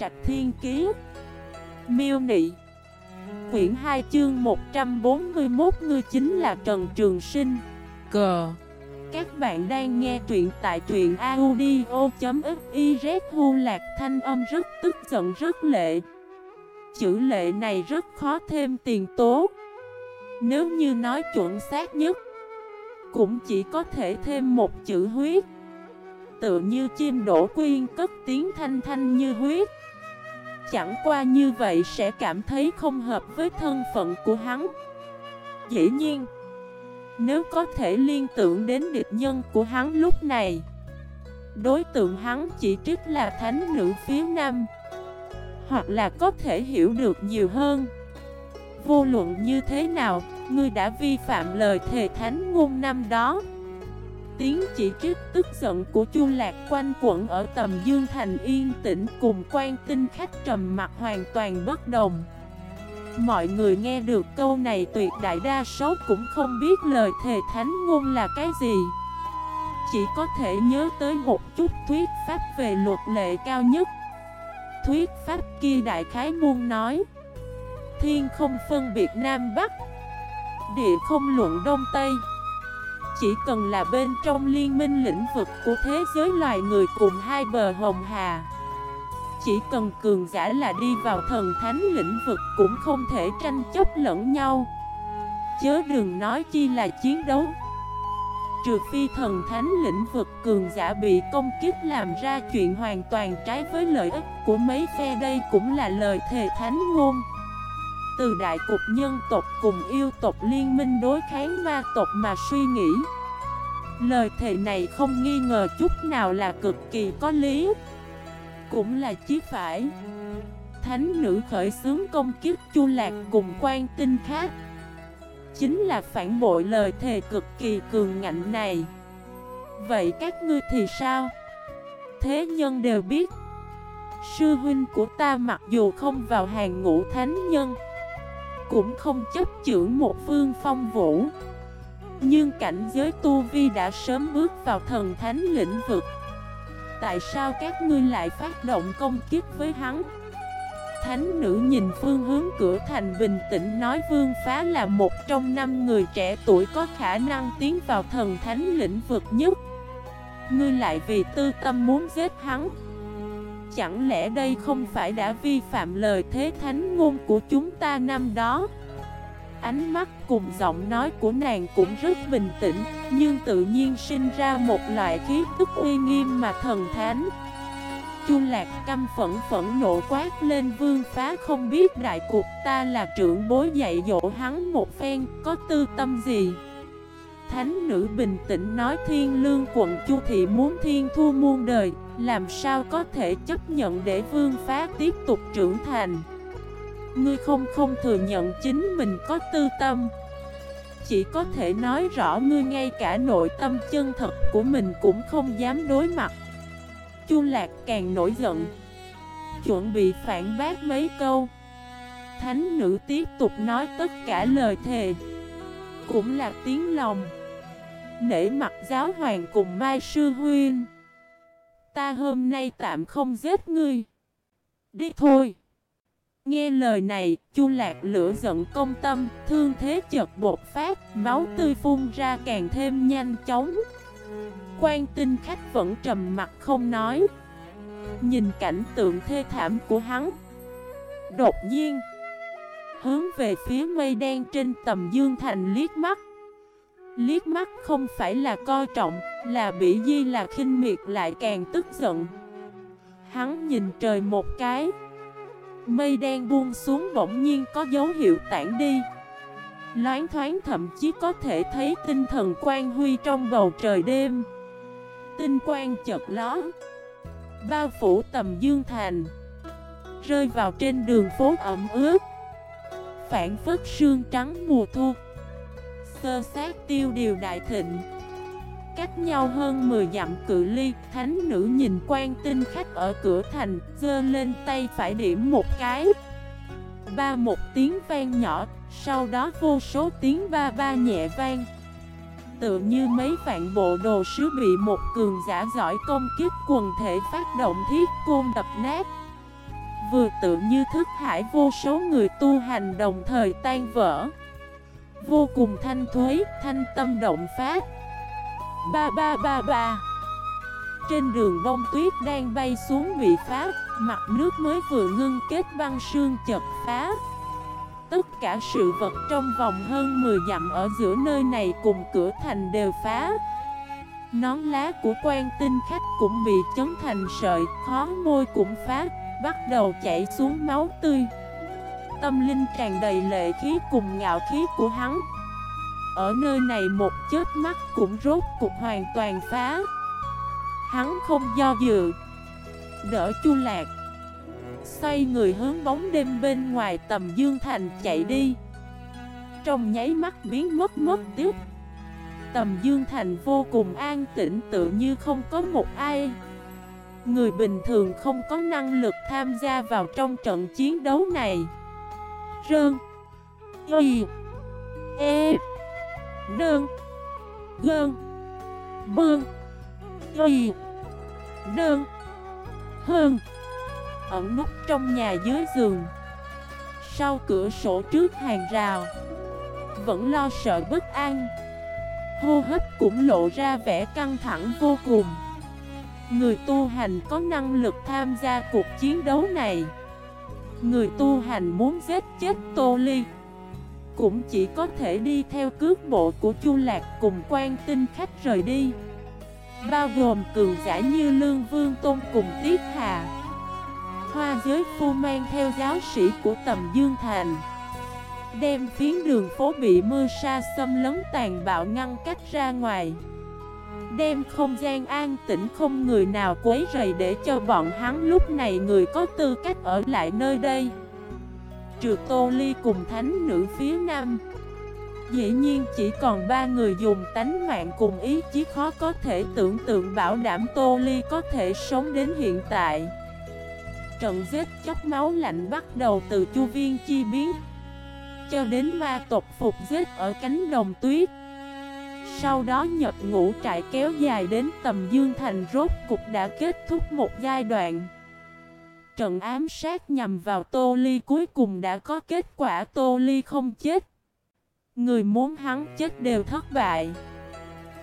Trạch Thiên Kiế. Miêu Nị. Quyển 2 chương 141 Ngươi chính là Trần Trường Sinh. Cờ. Các bạn đang nghe truyện tại truyện audio.xyz Hu Lạc thanh âm rất tức giận rất lệ. Chữ lệ này rất khó thêm tiền tố. Nếu như nói chuẩn xác nhất Cũng chỉ có thể thêm một chữ huyết. Tựa như chim đổ quyên cất tiếng thanh thanh như huyết Chẳng qua như vậy sẽ cảm thấy không hợp với thân phận của hắn. Dĩ nhiên Nếu có thể liên tưởng đến địch nhân của hắn lúc này Đối tượng hắn chỉ trích là thánh nữ phía nam Hoặc là có thể hiểu được nhiều hơn. Vô luận như thế nào, ngươi đã vi phạm lời thề thánh ngôn năm đó. Tiếng chỉ trích tức giận của Chu Lạc quanh quẩn ở tầm Dương Thành yên tĩnh cùng quan tinh khách trầm mặt hoàn toàn bất đồng. Mọi người nghe được câu này tuyệt đại đa số cũng không biết lời thề thánh ngôn là cái gì. Chỉ có thể nhớ tới một chút thuyết pháp về luật lệ cao nhất. Thuyết pháp kia đại khái muôn nói, Thiên không phân biệt Nam Bắc, Địa không luận Đông Tây chỉ cần là bên trong liên minh lĩnh vực của thế giới loài người cùng hai bờ hồng hà. Chỉ cần cường giả là đi vào thần thánh lĩnh vực cũng không thể tranh chấp lẫn nhau. Chớ đừng nói chi là chiến đấu. Trừ phi thần thánh lĩnh vực cường giả bị công kích làm ra chuyện hoàn toàn trái với lợi ích của mấy phe đây cũng là lời thề thánh ngôn từ đại cục nhân tộc cùng yêu tộc liên minh đối kháng ma tộc mà suy nghĩ. Lời thề này không nghi ngờ chút nào là cực kỳ có lý. Cũng là chí phải. Thánh nữ khởi xướng công kiếp chu lạc cùng quan tinh khác. Chính là phản bội lời thề cực kỳ cường ngạnh này. Vậy các ngươi thì sao? Thế nhân đều biết. Sư huynh của ta mặc dù không vào hàng ngũ thánh nhân cũng không chấp chưởng một phương phong vũ. Nhưng cảnh giới tu vi đã sớm bước vào thần thánh lĩnh vực. Tại sao các ngươi lại phát động công kích với hắn? Thánh nữ nhìn phương hướng cửa thành bình tĩnh nói vương phá là một trong năm người trẻ tuổi có khả năng tiến vào thần thánh lĩnh vực nhất. Ngươi lại vì tư tâm muốn giết hắn chẳng lẽ đây không phải đã vi phạm lời thế thánh ngôn của chúng ta năm đó? Ánh mắt cùng giọng nói của nàng cũng rất bình tĩnh, nhưng tự nhiên sinh ra một loại khí tức uy nghiêm mà thần thánh. Chu Lạc căm phẫn phẫn nộ quát lên vương phá không biết đại cuộc ta là trưởng bối dạy dỗ hắn một phen, có tư tâm gì? Thánh nữ bình tĩnh nói thiên lương quận Chu Thị muốn thiên thu muôn đời làm sao có thể chấp nhận để vương phá tiếp tục trưởng thành? Ngươi không không thừa nhận chính mình có tư tâm. Chỉ có thể nói rõ ngươi ngay cả nội tâm chân thật của mình cũng không dám đối mặt. Chu Lạc càng nổi giận. Chuẩn bị phản bác mấy câu. Thánh nữ tiếp tục nói tất cả lời thề. Cũng là tiếng lòng. Nể mặt giáo hoàng cùng Mai Sư Huyên Ta hôm nay tạm không giết ngươi Đi thôi Nghe lời này, Chu Lạc lửa giận công tâm, thương thế chợt bột phát, máu tươi phun ra càng thêm nhanh chóng. Quan tinh khách vẫn trầm mặt không nói. Nhìn cảnh tượng thê thảm của hắn. Đột nhiên, hướng về phía mây đen trên tầm dương thành liếc mắt. Liếc mắt không phải là coi trọng, là bị di là khinh miệt lại càng tức giận. Hắn nhìn trời một cái. Mây đen buông xuống bỗng nhiên có dấu hiệu tản đi. Loáng thoáng thậm chí có thể thấy tinh thần quang huy trong bầu trời đêm. Tinh quang chợt ló. Bao phủ tầm dương thành. Rơi vào trên đường phố ẩm ướt. Phản phất sương trắng mùa thu sơ sát tiêu điều đại thịnh. Cách nhau hơn 10 dặm cự ly, Thánh nữ nhìn quan tinh khách ở cửa thành Dơ lên tay phải điểm một cái. Ba một tiếng vang nhỏ, Sau đó vô số tiếng ba ba nhẹ vang. Tựa như mấy vạn bộ đồ sứ bị một cường giả giỏi công kiếp quần thể phát động thiết côn đập nát. Vừa tự như thức hải vô số người tu hành đồng thời tan vỡ. Vô cùng thanh thuế, thanh tâm động phát. Ba ba ba ba. Trên đường bông tuyết đang bay xuống bị phá Mặt nước mới vừa ngưng kết băng sương chật phá. Tất cả sự vật trong vòng hơn 10 dặm ở giữa nơi này cùng cửa thành đều phá. Nón lá của quan tinh khách cũng bị chấn thành sợi, khó môi cũng phá, bắt đầu chảy xuống máu tươi. Tâm linh tràn đầy lệ khí cùng ngạo khí của hắn. Ở nơi này một chết mắt cũng rốt cục hoàn toàn phá. Hắn không do dự, Đỡ chu lạc. Xoay người hướng bóng đêm bên ngoài tầm Dương Thành chạy đi. Trong nháy mắt biến mất mất tiếp. Tầm Dương Thành vô cùng an tĩnh tự như không có một ai. Người bình thường không có năng lực tham gia vào trong trận chiến đấu này. Rơn. Y E Đơn Gơn, Bương. Y Đơn Hơn Ẩn nút trong nhà dưới giường. Sau cửa sổ trước hàng rào. Vẫn lo sợ bất an. Hô hấp cũng lộ ra vẻ căng thẳng vô cùng. Người tu hành có năng lực tham gia cuộc chiến đấu này. Người tu hành muốn giết chết Tô Ly. Cũng chỉ có thể đi theo cước bộ của Chu Lạc cùng quan tinh khách rời đi. Bao gồm cường giả như Lương Vương Tôn cùng Tiết Hà. Hoa giới phu mang theo giáo sĩ của tầm Dương Thành. Đem phiến đường phố bị mưa sa xâm lấn tàn bạo ngăn cách ra ngoài. Đem không gian an tĩnh không người nào quấy rầy để cho bọn hắn lúc này người có tư cách ở lại nơi đây. Trừ Tô Ly cùng thánh nữ phía nam, Dĩ nhiên chỉ còn ba người dùng tánh mạng cùng ý chí khó có thể tưởng tượng bảo đảm Tô Ly có thể sống đến hiện tại. Trận giết chóc máu lạnh bắt đầu từ chu viên chi biến, Cho đến ma tộc phục giết ở cánh đồng tuyết. Sau đó nhập ngũ trại kéo dài đến tầm Dương Thành rốt cục đã kết thúc một giai đoạn. Trận ám sát nhằm vào Tô Ly cuối cùng đã có kết quả Tô Ly không chết. Người muốn hắn chết đều thất bại.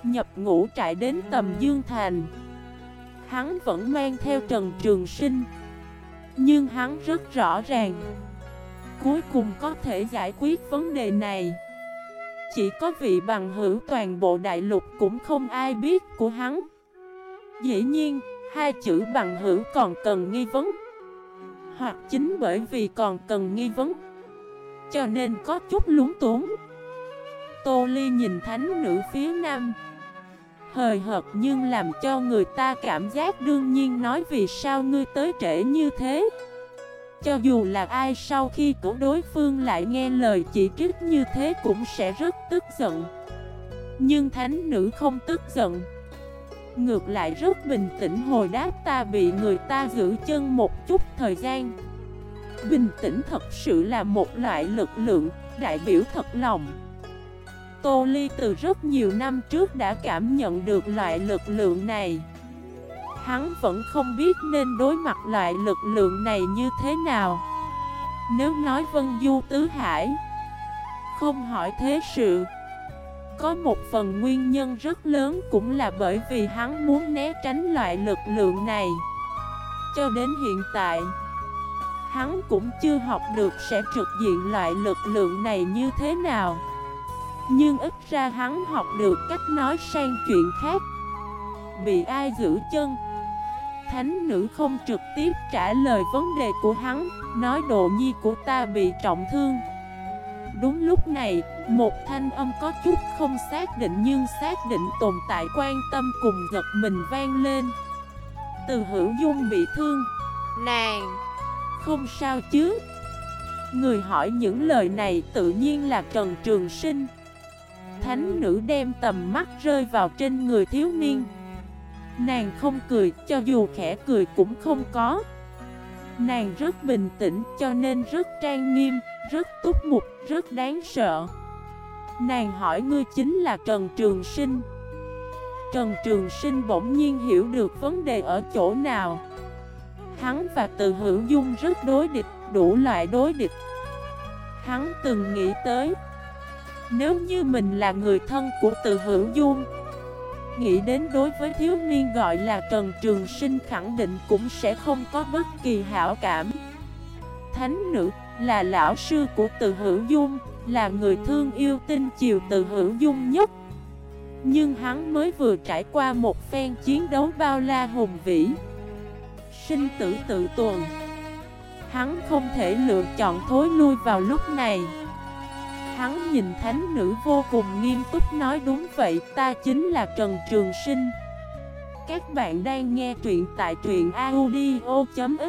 Nhập ngũ trại đến tầm Dương Thành. Hắn vẫn mang theo Trần Trường Sinh. Nhưng hắn rất rõ ràng, Cuối cùng có thể giải quyết vấn đề này. Chỉ có vị bằng hữu toàn bộ đại lục cũng không ai biết của hắn. Dĩ nhiên, hai chữ bằng hữu còn cần nghi vấn. Hoặc chính bởi vì còn cần nghi vấn Cho nên có chút lúng túng. Tô Ly nhìn thánh nữ phía nam. Hời hợt nhưng làm cho người ta cảm giác đương nhiên nói vì sao ngươi tới trễ như thế. Cho dù là ai sau khi của đối phương lại nghe lời chỉ trích như thế cũng sẽ rất tức giận. Nhưng thánh nữ không tức giận. Ngược lại rất bình tĩnh hồi đáp ta bị người ta giữ chân một chút thời gian. Bình tĩnh thật sự là một loại lực lượng, đại biểu thật lòng. Tô Ly từ rất nhiều năm trước đã cảm nhận được loại lực lượng này. Hắn vẫn không biết nên đối mặt loại lực lượng này như thế nào. Nếu nói Vân Du Tứ Hải, Không hỏi thế sự, Có một phần nguyên nhân rất lớn cũng là bởi vì hắn muốn né tránh loại lực lượng này. Cho đến hiện tại, Hắn cũng chưa học được sẽ trực diện loại lực lượng này như thế nào. Nhưng ít ra hắn học được cách nói sang chuyện khác. Bị ai giữ chân Thánh nữ không trực tiếp trả lời vấn đề của hắn Nói độ nhi của ta bị trọng thương. Đúng lúc này, một thanh âm có chút không xác định nhưng xác định tồn tại quan tâm cùng giật mình vang lên. Từ hữu dung bị thương. Nàng. Không sao chứ. Người hỏi những lời này tự nhiên là Trần Trường Sinh. Thánh nữ đem tầm mắt rơi vào trên người thiếu niên Nàng không cười, cho dù khẽ cười cũng không có. Nàng rất bình tĩnh cho nên rất trang nghiêm, rất túc mục, rất đáng sợ. Nàng hỏi ngươi chính là Trần Trường Sinh. Trần Trường Sinh bỗng nhiên hiểu được vấn đề ở chỗ nào. Hắn và từ hữu dung rất đối địch, đủ loại đối địch. Hắn từng nghĩ tới Nếu như mình là người thân của từ hữu dung Nghĩ đến đối với thiếu niên gọi là Trần Trường Sinh khẳng định cũng sẽ không có bất kỳ hảo cảm. Thánh nữ là lão sư của từ hữu dung, Là người thương yêu tinh chiều từ hữu dung nhất. Nhưng hắn mới vừa trải qua một phen chiến đấu bao la hùng vĩ. Sinh tử tự tuần. Hắn không thể lựa chọn thối lui vào lúc này. Hắn nhìn thánh nữ vô cùng nghiêm túc nói đúng vậy, Ta chính là Trần Trường Sinh. Các bạn đang nghe truyện tại truyện audio.fif